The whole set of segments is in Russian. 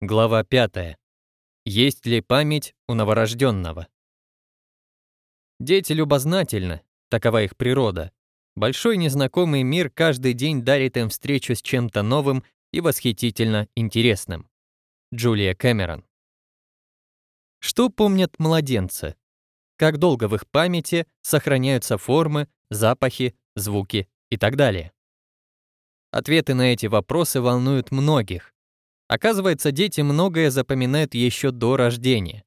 Глава 5. Есть ли память у новорожденного? Дети любознательны, такова их природа. Большой незнакомый мир каждый день дарит им встречу с чем-то новым и восхитительно интересным. Джулия Кэмерон. Что помнят младенцы? Как долго в их памяти сохраняются формы, запахи, звуки и так далее? Ответы на эти вопросы волнуют многих, Оказывается, дети многое запоминают еще до рождения.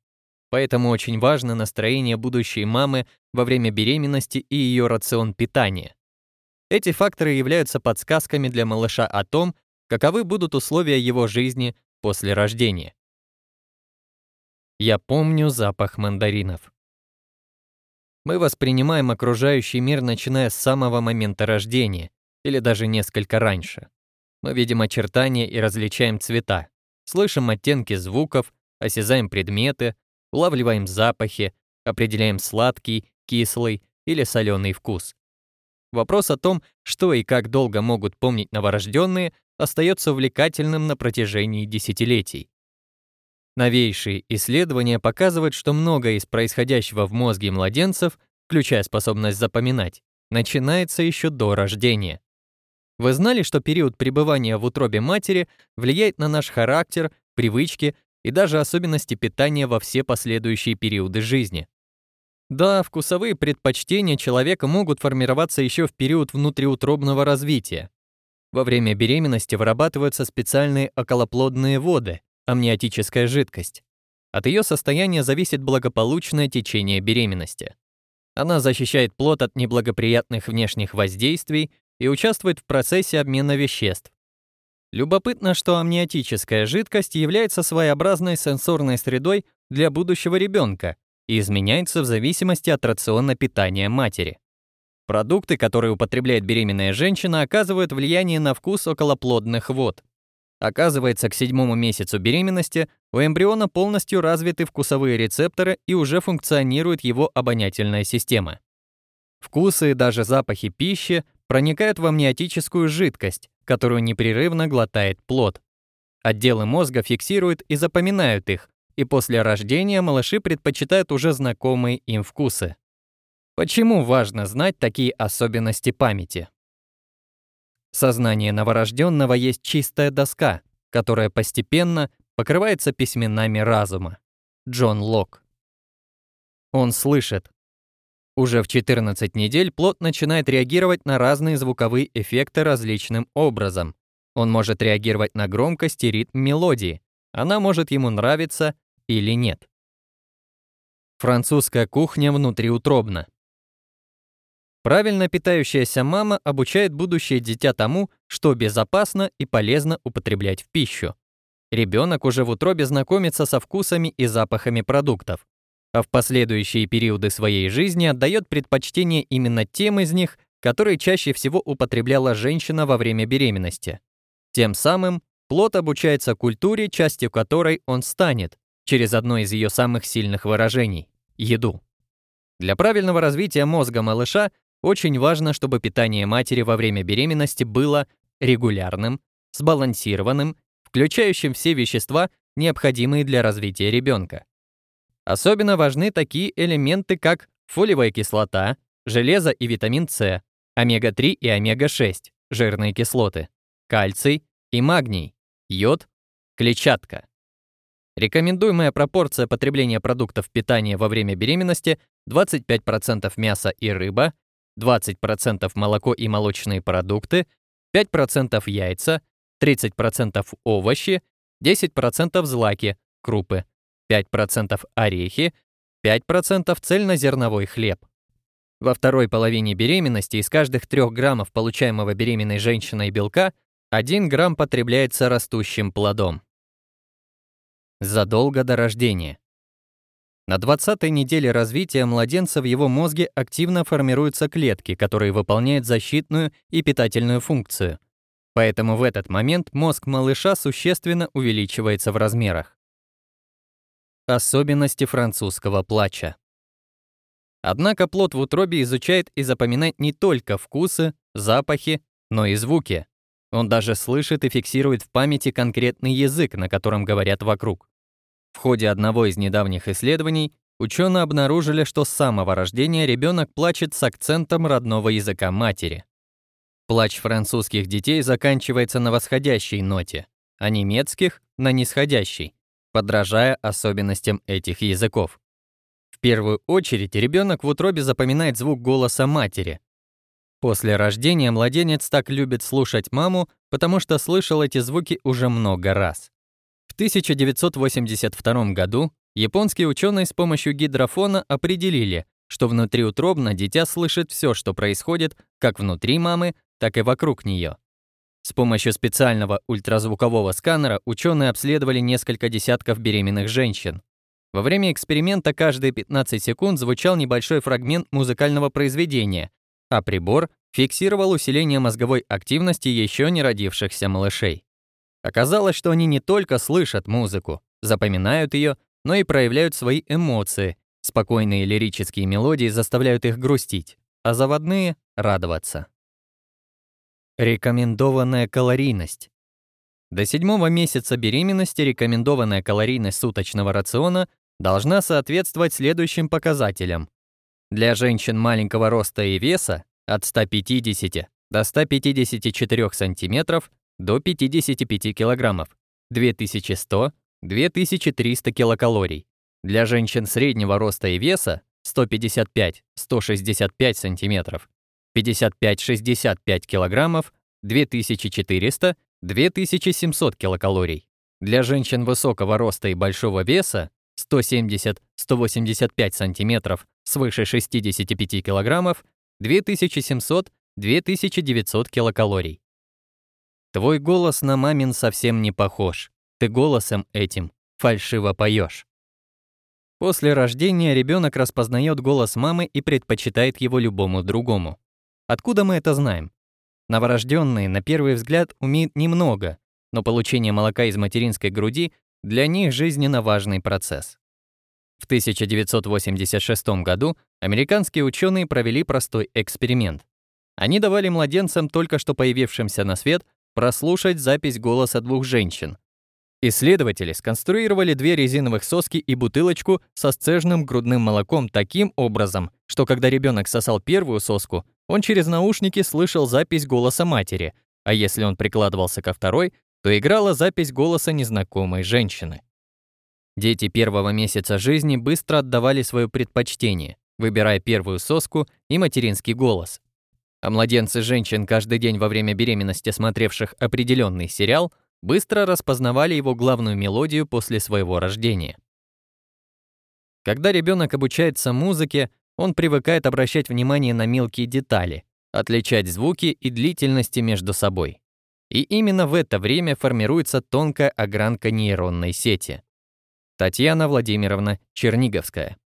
Поэтому очень важно настроение будущей мамы во время беременности и ее рацион питания. Эти факторы являются подсказками для малыша о том, каковы будут условия его жизни после рождения. Я помню запах мандаринов. Мы воспринимаем окружающий мир, начиная с самого момента рождения, или даже несколько раньше. Мы видим очертания и различаем цвета, слышим оттенки звуков, осязаем предметы, улавливаем запахи, определяем сладкий, кислый или соленый вкус. Вопрос о том, что и как долго могут помнить новорожденные, остается увлекательным на протяжении десятилетий. Новейшие исследования показывают, что многое из происходящего в мозге младенцев, включая способность запоминать, начинается еще до рождения. Вы знали, что период пребывания в утробе матери влияет на наш характер, привычки и даже особенности питания во все последующие периоды жизни? Да, вкусовые предпочтения человека могут формироваться еще в период внутриутробного развития. Во время беременности вырабатываются специальные околоплодные воды, амниотическая жидкость. От ее состояния зависит благополучное течение беременности. Она защищает плод от неблагоприятных внешних воздействий и участвует в процессе обмена веществ. Любопытно, что амниотическая жидкость является своеобразной сенсорной средой для будущего ребенка и изменяется в зависимости от рациона питания матери. Продукты, которые употребляет беременная женщина, оказывают влияние на вкус околоплодных вод. Оказывается, к седьмому месяцу беременности у эмбриона полностью развиты вкусовые рецепторы и уже функционирует его обонятельная система. Вкусы и даже запахи пищи проникают в амниотическую жидкость, которую непрерывно глотает плод. Отделы мозга фиксируют и запоминают их, и после рождения малыши предпочитают уже знакомые им вкусы. Почему важно знать такие особенности памяти? Сознание новорожденного есть чистая доска, которая постепенно покрывается письменами разума. Джон Лок. Он слышит, уже в 14 недель плод начинает реагировать на разные звуковые эффекты различным образом. Он может реагировать на громкость и ритм мелодии. Она может ему нравиться или нет. Французская кухня внутриутробна. Правильно питающаяся мама обучает будущее дитя тому, что безопасно и полезно употреблять в пищу. Ребенок уже в утробе знакомится со вкусами и запахами продуктов а в последующие периоды своей жизни отдает предпочтение именно тем из них, которые чаще всего употребляла женщина во время беременности. Тем самым плод обучается культуре, частью которой он станет, через одно из ее самых сильных выражений – еду. Для правильного развития мозга малыша очень важно, чтобы питание матери во время беременности было регулярным, сбалансированным, включающим все вещества, необходимые для развития ребенка. Особенно важны такие элементы, как фолиевая кислота, железо и витамин С, омега-3 и омега-6, жирные кислоты, кальций и магний, йод, клетчатка. Рекомендуемая пропорция потребления продуктов питания во время беременности 25% мяса и рыба, 20% молоко и молочные продукты, 5% яйца, 30% овощи, 10% злаки, крупы, 5% орехи, 5% цельнозерновой хлеб. Во второй половине беременности из каждых 3 граммов получаемого беременной женщиной белка 1 грамм потребляется растущим плодом. Задолго до рождения. На 20-й неделе развития младенца в его мозге активно формируются клетки, которые выполняют защитную и питательную функцию. Поэтому в этот момент мозг малыша существенно увеличивается в размерах. Особенности французского плача. Однако плод в утробе изучает и запоминает не только вкусы, запахи, но и звуки. Он даже слышит и фиксирует в памяти конкретный язык, на котором говорят вокруг. В ходе одного из недавних исследований ученые обнаружили, что с самого рождения ребенок плачет с акцентом родного языка матери. Плач французских детей заканчивается на восходящей ноте, а немецких — на нисходящей, подражая особенностям этих языков. В первую очередь ребенок в утробе запоминает звук голоса матери. После рождения младенец так любит слушать маму, потому что слышал эти звуки уже много раз. В 1982 году японские ученые с помощью гидрофона определили, что внутриутробно дитя слышит все, что происходит как внутри мамы, так и вокруг нее. С помощью специального ультразвукового сканера ученые обследовали несколько десятков беременных женщин. Во время эксперимента каждые 15 секунд звучал небольшой фрагмент музыкального произведения, а прибор фиксировал усиление мозговой активности еще не родившихся малышей. Оказалось, что они не только слышат музыку, запоминают ее, но и проявляют свои эмоции. Спокойные лирические мелодии заставляют их грустить, а заводные — радоваться. Рекомендованная калорийность. До седьмого месяца беременности рекомендованная калорийность суточного рациона должна соответствовать следующим показателям. Для женщин маленького роста и веса от 150 до 154 сантиметров до 55 килограммов, 2100-2300 килокалорий. Для женщин среднего роста и веса 155-165 сантиметров, 55-65 килограммов, 2400-2700 килокалорий. Для женщин высокого роста и большого веса 170-185 сантиметров свыше 65 килограммов, 2700-2900 килокалорий. Твой голос на мамин совсем не похож. Ты голосом этим фальшиво поешь. После рождения ребенок распознает голос мамы и предпочитает его любому другому. Откуда мы это знаем? Новорожденные, на первый взгляд, умеют немного, но получение молока из материнской груди для них жизненно важный процесс. В 1986 году американские ученые провели простой эксперимент. Они давали младенцам, только что появившимся на свет, прослушать запись голоса двух женщин. Исследователи сконструировали две резиновых соски и бутылочку со сцежным грудным молоком таким образом, что когда ребенок сосал первую соску, он через наушники слышал запись голоса матери, а если он прикладывался ко второй, то играла запись голоса незнакомой женщины. Дети первого месяца жизни быстро отдавали свое предпочтение, выбирая первую соску и материнский голос, а младенцы женщин, каждый день во время беременности смотревших определенный сериал, быстро распознавали его главную мелодию после своего рождения. Когда ребенок обучается музыке, он привыкает обращать внимание на мелкие детали, отличать звуки и длительности между собой. И именно в это время формируется тонкая огранка нейронной сети. Татьяна Владимировна Черниговская.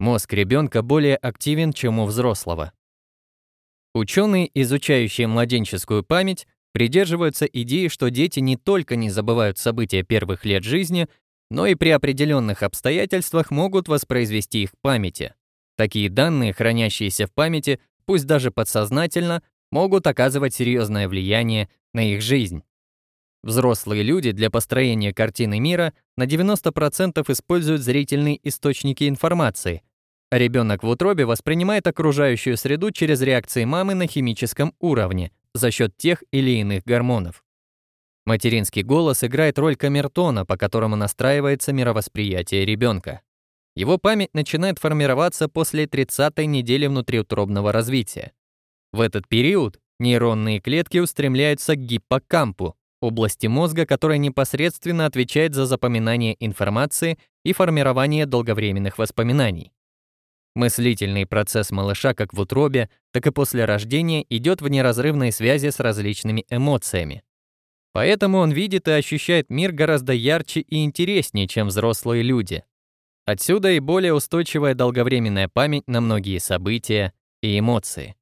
Мозг ребенка более активен, чем у взрослого. Ученые, изучающие младенческую память, придерживаются идеи, что дети не только не забывают события первых лет жизни, но и при определенных обстоятельствах могут воспроизвести их в памяти. Такие данные, хранящиеся в памяти, пусть даже подсознательно, могут оказывать серьезное влияние на их жизнь. Взрослые люди для построения картины мира на 90% используют зрительные источники информации, Ребенок в утробе воспринимает окружающую среду через реакции мамы на химическом уровне за счет тех или иных гормонов. Материнский голос играет роль камертона, по которому настраивается мировосприятие ребенка. Его память начинает формироваться после 30-й недели внутриутробного развития. В этот период нейронные клетки устремляются к гиппокампу, области мозга, которая непосредственно отвечает за запоминание информации и формирование долговременных воспоминаний. Мыслительный процесс малыша как в утробе, так и после рождения идет в неразрывной связи с различными эмоциями. Поэтому он видит и ощущает мир гораздо ярче и интереснее, чем взрослые люди. Отсюда и более устойчивая долговременная память на многие события и эмоции.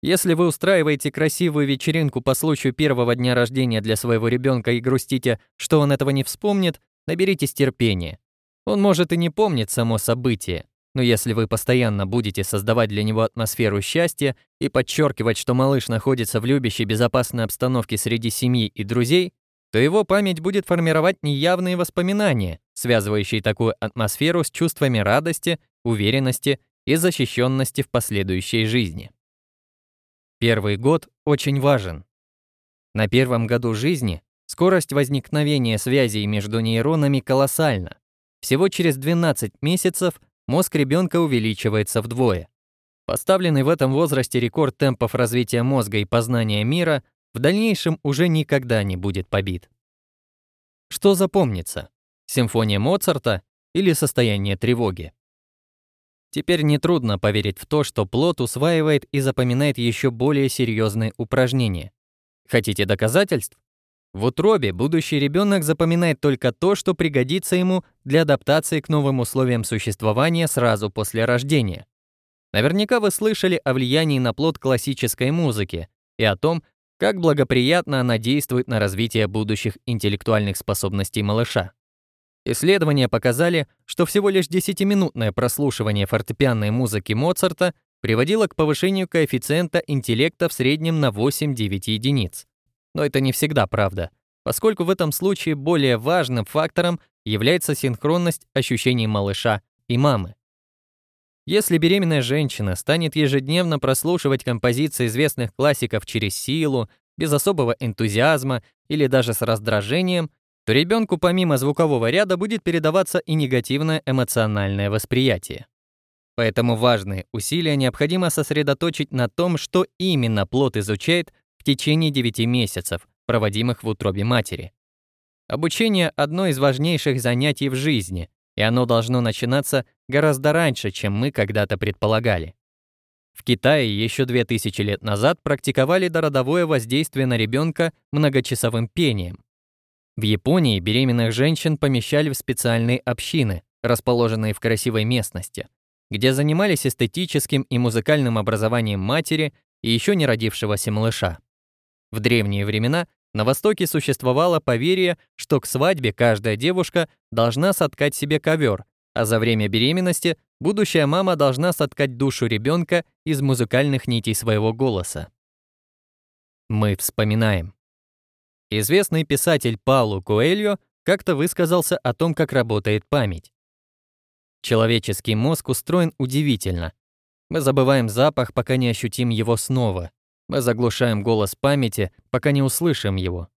Если вы устраиваете красивую вечеринку по случаю первого дня рождения для своего ребенка и грустите, что он этого не вспомнит, наберитесь терпения. Он может и не помнить само событие, Но если вы постоянно будете создавать для него атмосферу счастья и подчеркивать, что малыш находится в любящей безопасной обстановке среди семьи и друзей, то его память будет формировать неявные воспоминания, связывающие такую атмосферу с чувствами радости, уверенности и защищенности в последующей жизни. Первый год очень важен. На первом году жизни скорость возникновения связей между нейронами колоссальна. Всего через 12 месяцев мозг ребенка увеличивается вдвое. Поставленный в этом возрасте рекорд темпов развития мозга и познания мира в дальнейшем уже никогда не будет побит. Что запомнится? Симфония Моцарта или состояние тревоги? Теперь нетрудно поверить в то, что плод усваивает и запоминает еще более серьезные упражнения. Хотите доказательств? В утробе будущий ребенок запоминает только то, что пригодится ему для адаптации к новым условиям существования сразу после рождения. Наверняка вы слышали о влиянии на плод классической музыки и о том, как благоприятно она действует на развитие будущих интеллектуальных способностей малыша. Исследования показали, что всего лишь 10-минутное прослушивание фортепианной музыки Моцарта приводило к повышению коэффициента интеллекта в среднем на 8-9 единиц. Но это не всегда правда, поскольку в этом случае более важным фактором является синхронность ощущений малыша и мамы. Если беременная женщина станет ежедневно прослушивать композиции известных классиков через силу, без особого энтузиазма или даже с раздражением, то ребенку помимо звукового ряда будет передаваться и негативное эмоциональное восприятие. Поэтому важные усилия необходимо сосредоточить на том, что именно плод изучает течение 9 месяцев, проводимых в утробе матери. Обучение – одно из важнейших занятий в жизни, и оно должно начинаться гораздо раньше, чем мы когда-то предполагали. В Китае еще 2000 лет назад практиковали дородовое воздействие на ребенка многочасовым пением. В Японии беременных женщин помещали в специальные общины, расположенные в красивой местности, где занимались эстетическим и музыкальным образованием матери и еще не родившегося малыша. В древние времена на Востоке существовало поверье, что к свадьбе каждая девушка должна соткать себе ковер, а за время беременности будущая мама должна соткать душу ребенка из музыкальных нитей своего голоса. Мы вспоминаем. Известный писатель Паулу Коэльо как-то высказался о том, как работает память. Человеческий мозг устроен удивительно. Мы забываем запах, пока не ощутим его снова. Мы заглушаем голос памяти, пока не услышим его.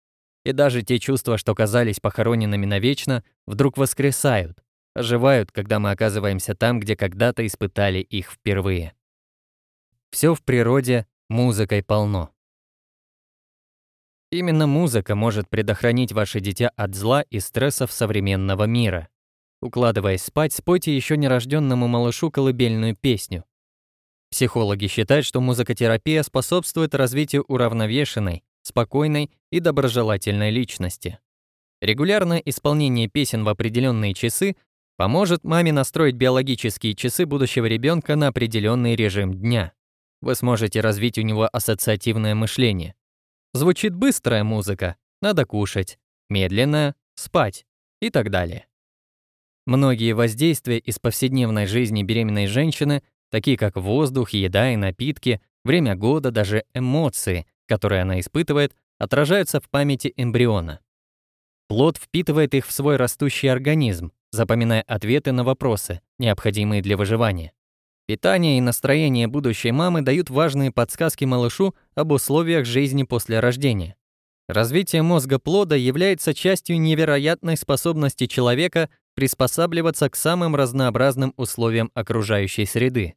И даже те чувства, что казались похороненными навечно, вдруг воскресают, оживают, когда мы оказываемся там, где когда-то испытали их впервые. Все в природе музыкой полно. Именно музыка может предохранить ваше дитя от зла и стрессов современного мира. Укладываясь спать, спойте еще нерожденному малышу колыбельную песню. Психологи считают, что музыкотерапия способствует развитию уравновешенной, спокойной и доброжелательной личности. Регулярное исполнение песен в определенные часы поможет маме настроить биологические часы будущего ребенка на определенный режим дня. Вы сможете развить у него ассоциативное мышление. Звучит быстрая музыка, надо кушать, медленная — спать и так далее. Многие воздействия из повседневной жизни беременной женщины такие как воздух, еда и напитки, время года, даже эмоции, которые она испытывает, отражаются в памяти эмбриона. Плод впитывает их в свой растущий организм, запоминая ответы на вопросы, необходимые для выживания. Питание и настроение будущей мамы дают важные подсказки малышу об условиях жизни после рождения. Развитие мозга плода является частью невероятной способности человека приспосабливаться к самым разнообразным условиям окружающей среды.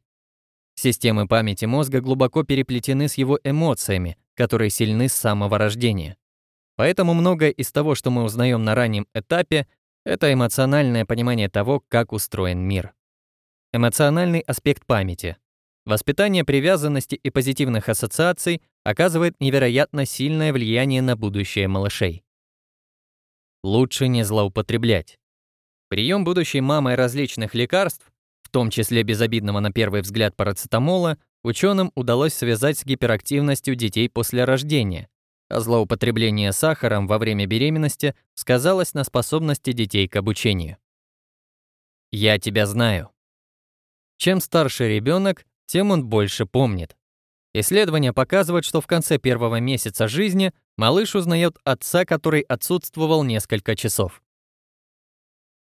Системы памяти мозга глубоко переплетены с его эмоциями, которые сильны с самого рождения. Поэтому многое из того, что мы узнаем на раннем этапе, это эмоциональное понимание того, как устроен мир. Эмоциональный аспект памяти. Воспитание привязанности и позитивных ассоциаций оказывает невероятно сильное влияние на будущее малышей. Лучше не злоупотреблять. Прием будущей мамой различных лекарств том числе безобидного на первый взгляд парацетамола, ученым удалось связать с гиперактивностью детей после рождения, а злоупотребление сахаром во время беременности сказалось на способности детей к обучению. «Я тебя знаю». Чем старше ребенок, тем он больше помнит. Исследования показывают, что в конце первого месяца жизни малыш узнает отца, который отсутствовал несколько часов.